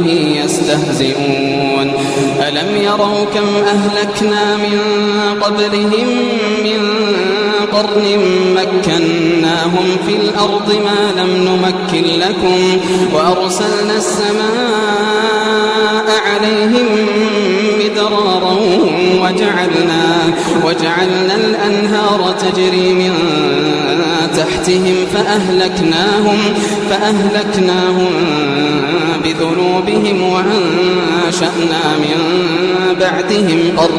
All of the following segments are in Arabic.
به يستهزئون. ألم يروا كم أهلكنا من قبلهم من قرن مكناهم في الأرض ما لم نمكن لكم وأرسلنا السماء عليهم مدرارا وجعلنا, وجعلنا الأنهار تجري من تحتهم فأهلكناهم فأهلكناهم بذنوبهم وأنشأنا من بعدهم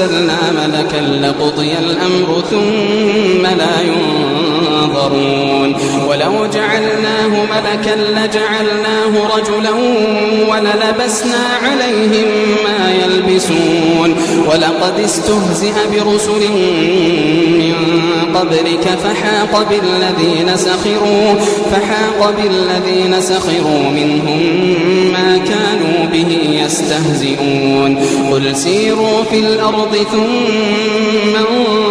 أنزلنا ملكا لقضي الأمر ثم لا ينظرون. ولو جعلناه ملكا لجعلناه رجلا وللبسنا عليهم ما يلبسون. ولقد استهزئ برسل من قبلك فحاق بالذين سخروا فحاق بالذين سخروا منهم ما كانوا به يستهزئون. قل سيروا في الأرض ثم انظروا.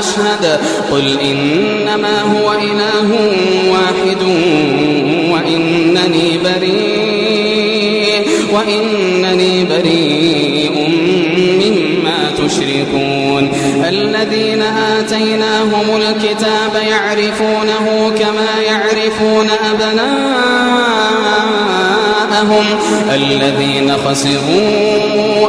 أشهد. قل إنما هو إله واحد وإنني بريء وإنني بريء مما تشركون. الذين آتينا آتيناهم الكتاب يعرفونه كما يعرفون أبناءهم. الذين خسروا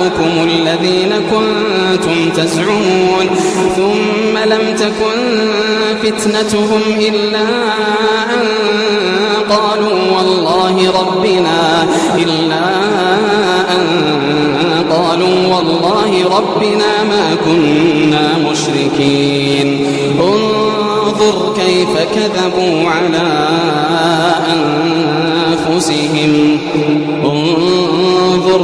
شركاؤكم الذين كنتم تزعمون. ثم لم تكن فتنتهم إلا أن قالوا والله ربنا إلا أن قالوا والله ربنا ما كنا مشركين. انظر كيف كذبوا على أنفسهم. انظر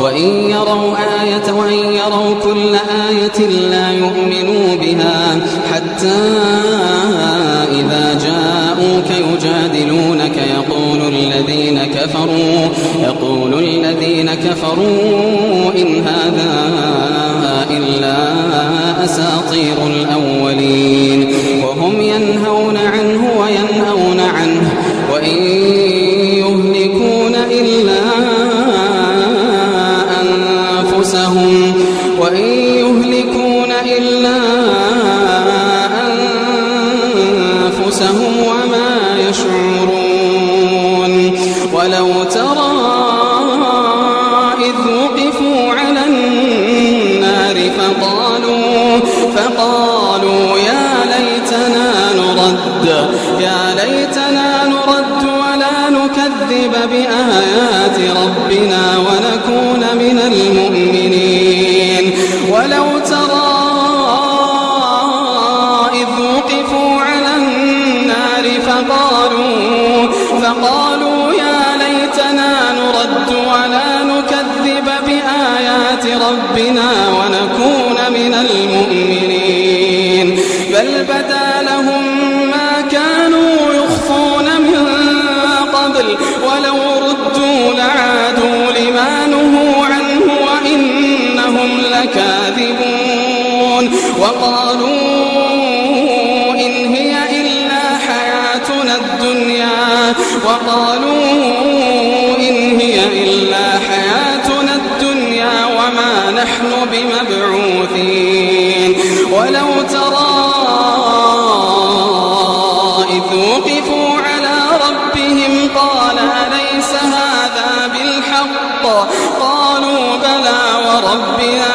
وإن يروا آية وإن يروا كل آية لا يؤمنوا بها حتى إذا جاءوك يجادلونك يقول الذين كفروا يقول الذين كفروا إن هذا إلا أساطير الأولين وهم ينهون عنه وينهون عنه وإن فقالوا يا ليتنا نرد يا ليتنا نرد ولا نكذب بآيات ربنا. وقالوا إن هي إلا حياتنا الدنيا. وقالوا إن هي إلا حياتنا الدنيا وما نحن بمبعوثين. ولو ترى إذ وقفوا على ربهم قال أليس هذا بالحق؟ قالوا بلى وربنا.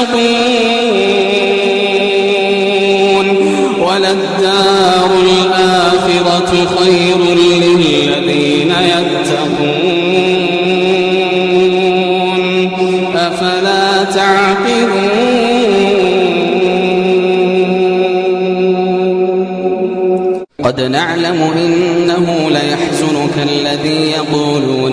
يتقون. وللدار الآخرة خير للذين يتقون. أفلا تعقلون؟ قد نعلم إنه ليحزنك الذي يقولون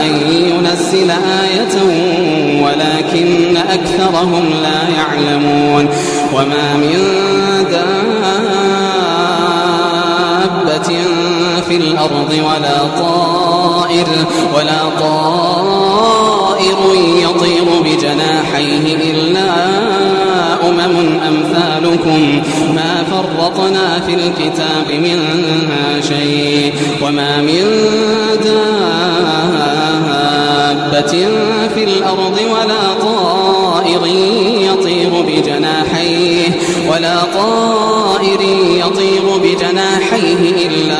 أن ينزل آية ولكن أكثرهم لا يعلمون. وما من دابة في الأرض ولا طائر ولا طائر يطير بجناحيه إلا أمم أمثالكم. ما فرطنا في الكتاب من شيء وما من دابة في الأرض ولا طائر يطير بجناحيه ولا طائر يطير بجناحيه إلا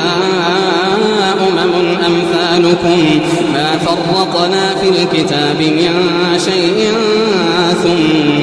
أمم أمثالكم ما فرطنا في الكتاب من شيء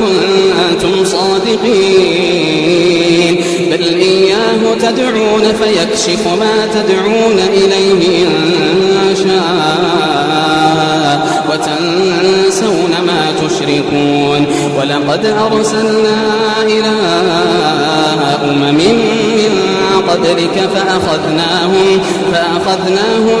كنتم صادقين. بل إياه تدعون فيكشف ما تدعون إليه إن شاء وتنسون ما تشركون. ولقد أرسلنا إلى أمم من قبلك فأخذناهم فأخذناهم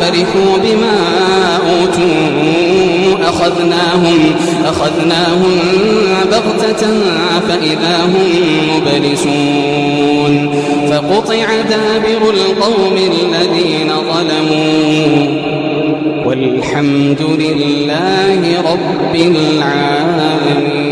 فرحوا بما أوتوا. أخذناهم أخذناهم بغتة فإذا هم مبلسون. فقطع دابر القوم الذين ظلموا. والحمد لله رب العالمين.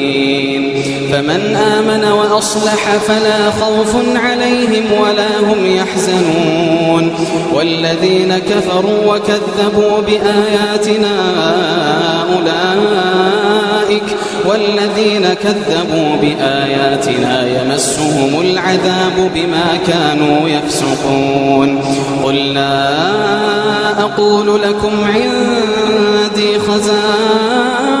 فمن آمن وأصلح فلا خوف عليهم ولا هم يحزنون. والذين كفروا وكذبوا بآياتنا أولئك والذين كذبوا بآياتنا يمسهم العذاب بما كانوا يفسقون. قل لا أقول لكم عندي خزائن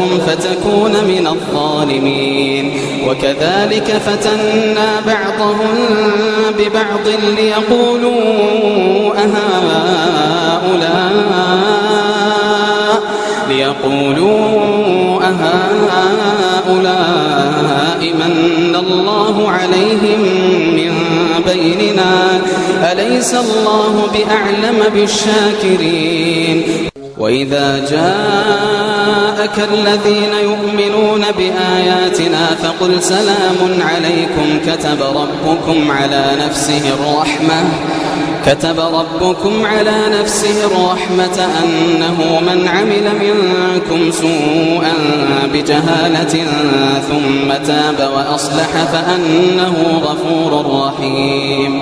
فتكون من الظالمين. وكذلك فتنا بعضهم ببعض ليقولوا أهؤلاء ليقولوا أهؤلاء من الله عليهم من بيننا أليس الله بأعلم بالشاكرين؟ وإذا جاءك الذين يؤمنون بآياتنا فقل سلام عليكم كتب ربكم على نفسه الرحمة كتب ربكم على نفسه الرحمة أنه من عمل منكم سوءا بجهالة ثم تاب وأصلح فأنه غفور رحيم.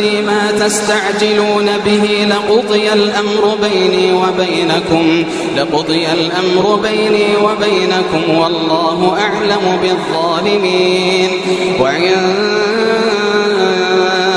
ما تستعجلون به لقضي الأمر بيني وبينكم لقضي الأمر بيني وبينكم والله أعلم بالظالمين.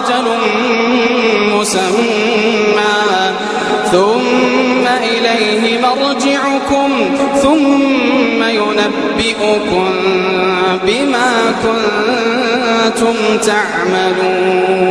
أجل مسمى. ثم إليه مرجعكم ثم ينبئكم بما أنتم تعملون.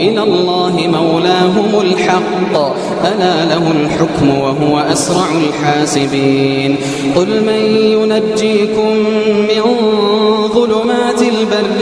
إلى الله مولاهم الحق. ألا له الحكم وهو أسرع الحاسبين. قل من ينجيكم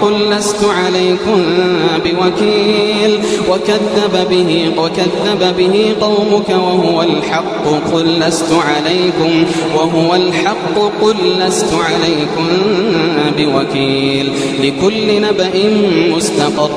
قل لست عليكم بوكيل. وكذب به وكذب به قومك وهو الحق قل لست عليكم وهو الحق قل لست عليكم بوكيل. لكل نبأ مستقر.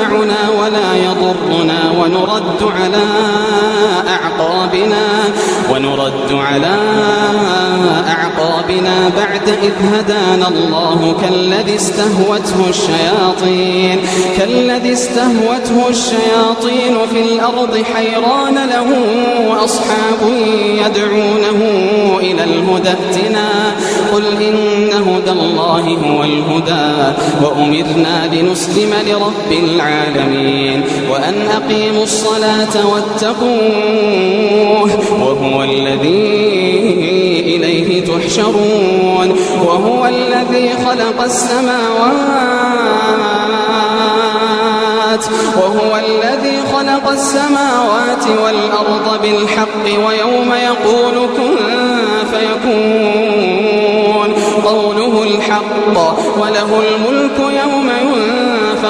ينفعنا ولا يضرنا ونرد على أعقابنا. ونرد على أعقابنا بعد إذ هدانا الله كالذي استهوته الشياطين كالذي استهوته الشياطين في الأرض حيران له وأصحاب يدعونه إلى الهدى ائتنا. قل إن هدى الله هو الهدى وأمرنا لنسلم لرب العالمين وأن أقيموا الصلاة واتقوه وهو الذي إليه تحشرون وهو الذي خلق السماوات وهو الذي خلق السماوات والأرض بالحق ويوم يقول كن فيكون قوله الحق وله الملك يوم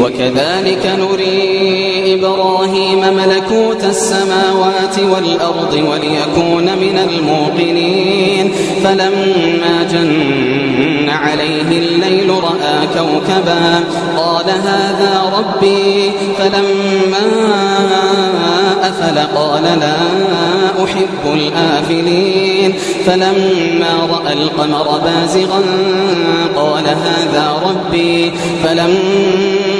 وكذلك نري إبراهيم ملكوت السماوات والأرض وليكون من الموقنين. فلما جن عليه الليل رأى كوكبا قال هذا ربي. فلما أفل قال لا أحب الآفلين. فلما رأى القمر بازغا قال هذا ربي. فلما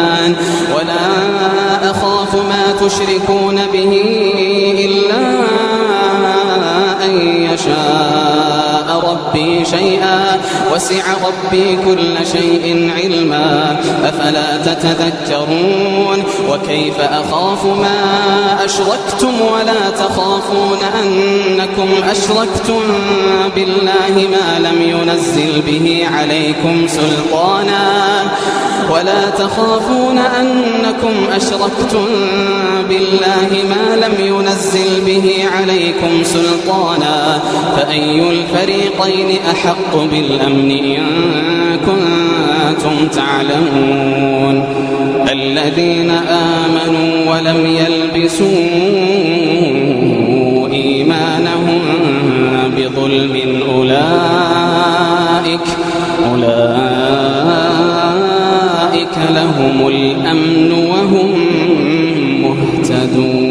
أخاف ما تشركون به إلا أن يشاء. ربي شيئا وسع ربي كل شيء علما. أفلا تتذكرون؟ وكيف أخاف ما أشركتم؟ ولا تخافون أنكم أشركتم بالله ما لم ينزل به عليكم سلطانا. ولا تخافون أنكم أشركتم بالله ما لم ينزل به عليكم سلطانا. فأي الفريقين أحق بالأمن إن كنتم تعلمون. الذين آمنوا ولم يلبسوا إيمانهم بظلم أولئك أولئك لهم الأمن وهم مهتدون.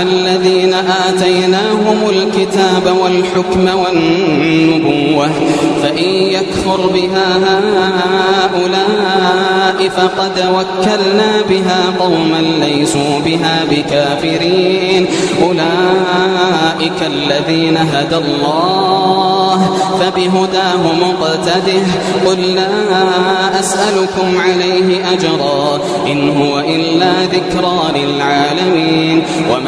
الذين آتيناهم الكتاب والحكم والنبوة فإن يكفر بها هؤلاء فقد وكلنا بها قوما ليسوا بها بكافرين. أولئك الذين هدى الله فبهداه مقتده قل لا أسألكم عليه أجرا إن هو إلا ذكرى للعالمين. وما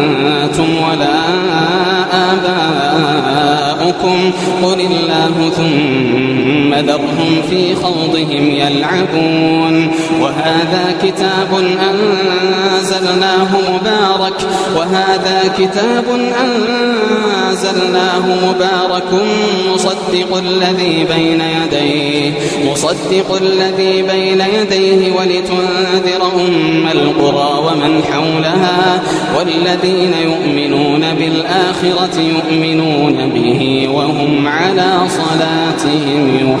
أنتم ولا آباؤكم. قل الله ثم ثم ذرهم في خوضهم يلعبون وهذا كتاب أنزلناه مبارك وهذا كتاب أنزلناه مبارك مصدق الذي بين يديه مصدق الذي بين يديه ولتنذر أم القرى ومن حولها والذين يؤمنون بالآخرة يؤمنون به وهم على صلاتهم يحافظون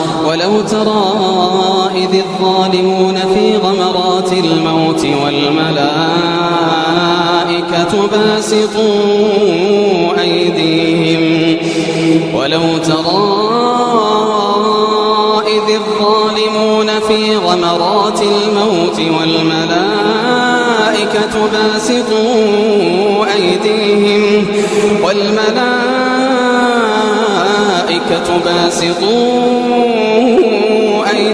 ولو ترى إذ الظالمون في غمرات الموت والملائكة باسطوا أيديهم. ولو ترى إذ الظالمون في غمرات الموت والملائكة باسطوا أيديهم. والملائكة باسطوا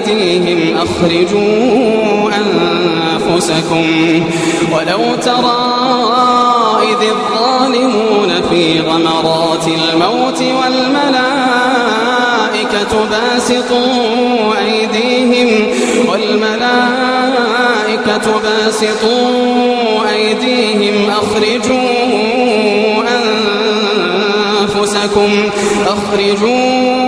أيديهم أخرجوا أنفسكم. ولو ترى إذ الظالمون في غمرات الموت والملائكة باسطوا أيديهم والملائكة باسطوا أيديهم أخرجوا أنفسكم أخرجوا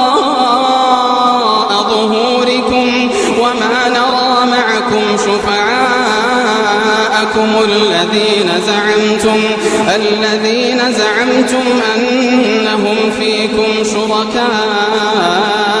شفعاءكم الذين زعمتم الذين زعمتم أنهم فيكم شركاء.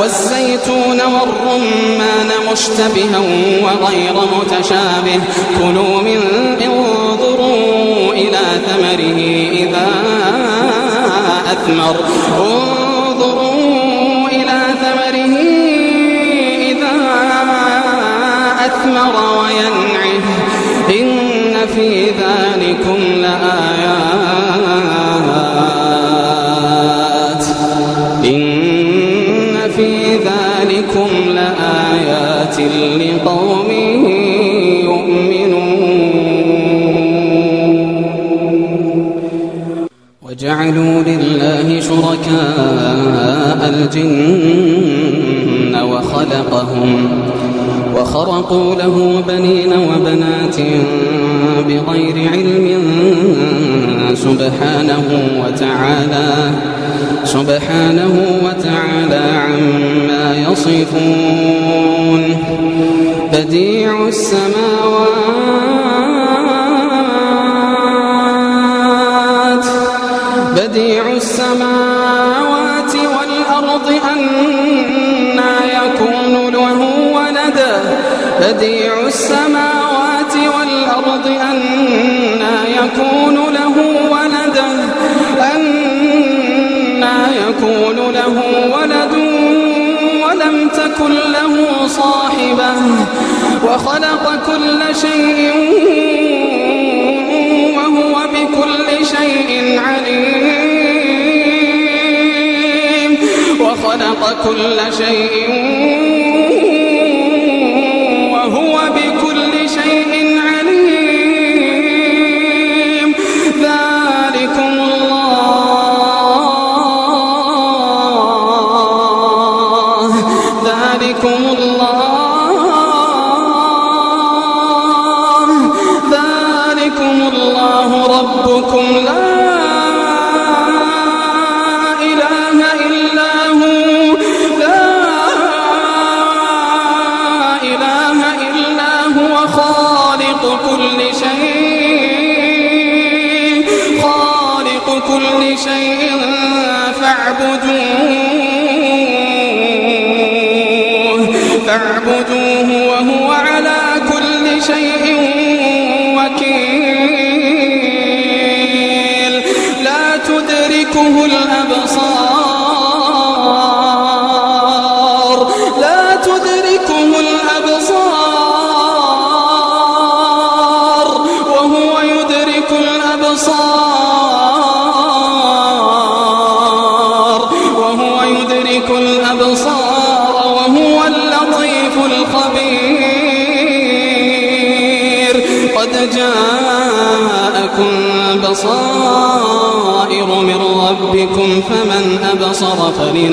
والزيتون والرمان مشتبها وغير متشابه. كلوا من انظروا إلى ثمره إذا أثمر. انظروا إلى ثمره إذا ويثمر وينعه. إن في ذلكم لآيات. ذلكم لآيات لقوم وجعلوا لله شركاء الجن وخلقهم وخرقوا له بنين وبنات بغير علم سبحانه وتعالى سبحانه يصفون بديع السماوات وخلق كل شيء وهو بكل شيء عليم. وخلق كل شيء الله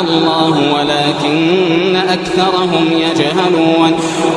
الله ولكن أكثرهم يجهلون.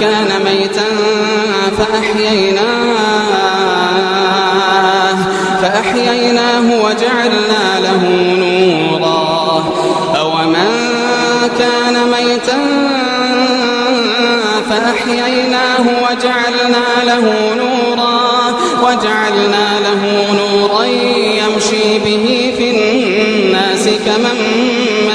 كان ميتا فأحييناه فأحييناه وجعلنا له نورا. أومن كان ميتا فأحييناه وجعلنا له نورا وجعلنا له نورا يمشي به في الناس كمن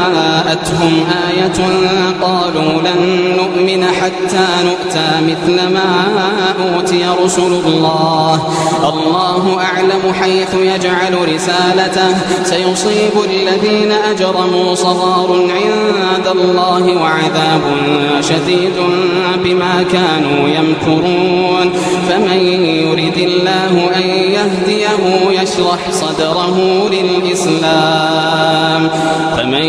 جاءتهم آية قالوا لن نؤمن حتى نؤتى مثل ما أوتي رسل الله. الله أعلم حيث يجعل رسالته. سيصيب الذين أجرموا صغار عند الله وعذاب شديد بما كانوا يمكرون. فمن يرد الله أن يهديه يشرح صدره للإسلام. فمن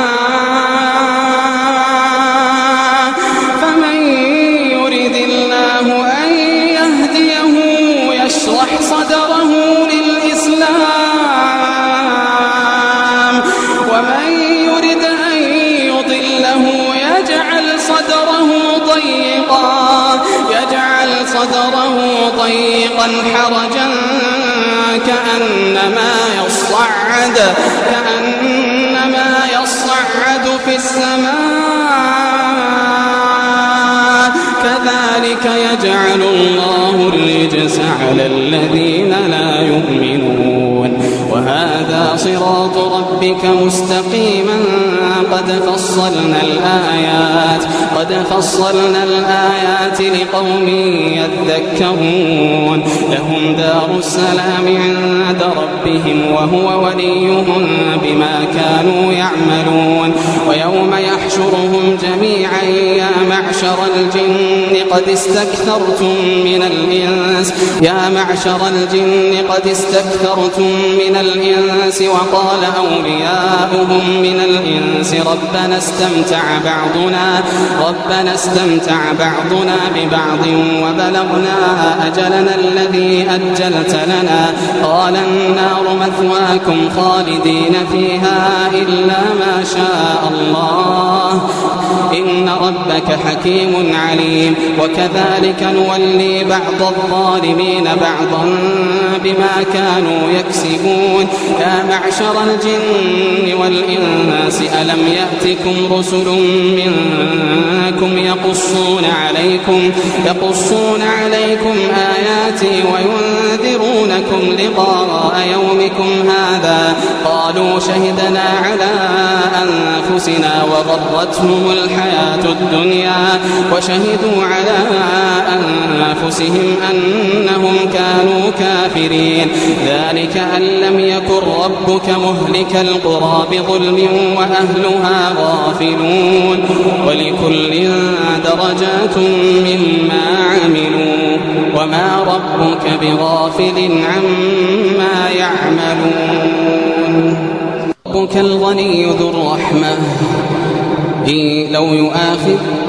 حرجا كأنما يصعد كأنما يصعد في السماء. كذلك يجعل الله الرجس على الذين لا يؤمنون. وهذا صراط ربك مستقيما قد فصلنا الآيات قد فصلنا الآيات لقوم يذكرون. لهم دار السلام عند ربهم وهو وليهم بما كانوا يعملون. ويوم يحشرهم جميعا يا معشر الجن قد استكثرتم من الإنس يا معشر الجن قد استكثرتم من الإنس وقال أولياؤهم من الإنس. ربنا استمتع بعضنا ربنا استمتع بعضنا ببعض وبلغنا أجلنا الذي أجلت لنا. قال النار مثواكم خالدين فيها إلا ما شاء الله. إن ربك حكيم عليم. وكذلك نولي بعض الظالمين بعضا بما كانوا يكسبون. يا معشر الجن والإنس ألم يأتكم رسل منكم يقصون عليكم يقصون عليكم آياتي وينذرونكم لقاء يومكم هذا قالوا شهدنا على أنفسنا وغرتهم الحياة الدنيا وشهدوا على أنفسهم أنهم كانوا كافرين ذلك أن لم يكن ربك مهلك القرى بظلم وأهلها غافلون ولكل درجات مما عملوا وما ربك بغافل عما يعملون ربك الغني ذو الرحمة. إن لو يؤاخذ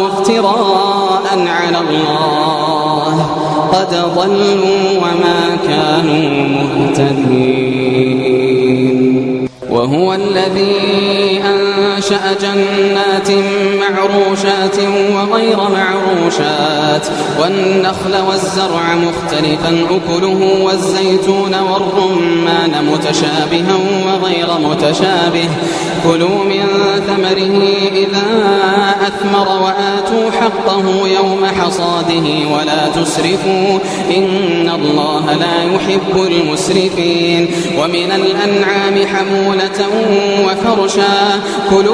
افتراء على الله. قد ضلوا وما كانوا مهتدين. وهو الذي أنشأ جنات معروشات وغير معروشات والنخل والزرع مختلفا أكله والزيتون والرمان متشابها وغير متشابه. كلوا من ثمره إذا أثمر وآتوا حقه يوم حصاده ولا تسرفوا. إن الله لا يحب المسرفين. ومن الأنعام حمولة وفرشا كلوا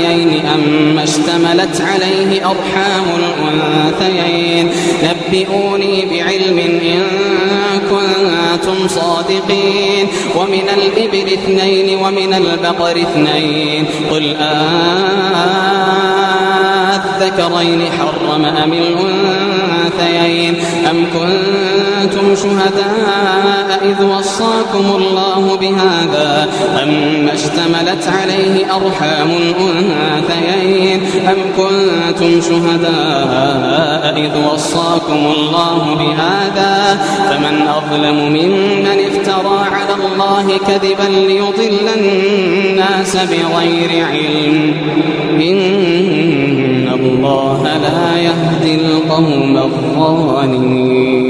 الأنثيين أم اشتملت عليه أرحام الأنثيين؟ نبئوني بعلم إن كنتم صادقين. ومن الإبل اثنين ومن البقر اثنين. قل الذكرين حرم أم الأنثيين؟ أم كنتم شهداء إذ وصاكم الله بهذا أم اشتملت عليه أرحام الأنثيين أم كنتم شهداء إذ وصاكم الله بهذا فمن أظلم ممن افترى على الله كذبا ليضل الناس بغير علم إن الله لا يهدي القوم الظالمين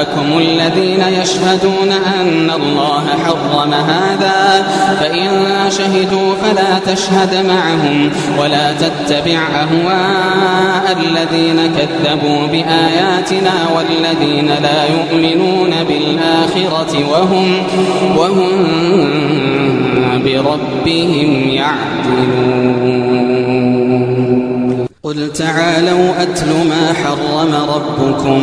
شهداءكم الذين يشهدون أن الله حرم هذا فإن شهدوا فلا تشهد معهم ولا تتبع أهواء الذين كذبوا بآياتنا والذين لا يؤمنون بالآخرة وهم وهم بربهم يعدلون. قل تعالوا أتل ما حرم ربكم.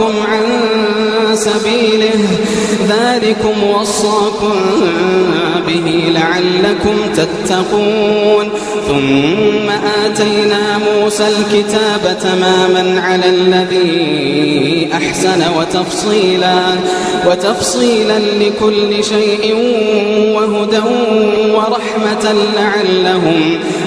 عن سبيله. ذلكم وصاكم به لعلكم تتقون. ثم آتينا موسى الكتاب تماما على الذي أحسن وتفصيلا وتفصيلا لكل شيء وهدى ورحمة لعلهم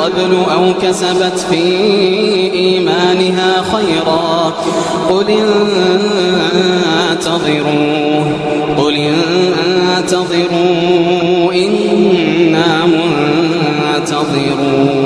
قبل أو كسبت في إيمانها خيرا قل انتظروا قل انتظروا إنا منتظرون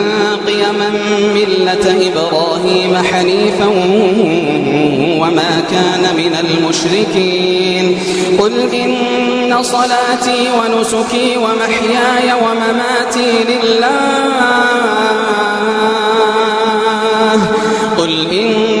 ملة إبراهيم حنيفا وما كان من المشركين. قل إن صلاتي ونسكي ومحياي ومماتي لله. قل إن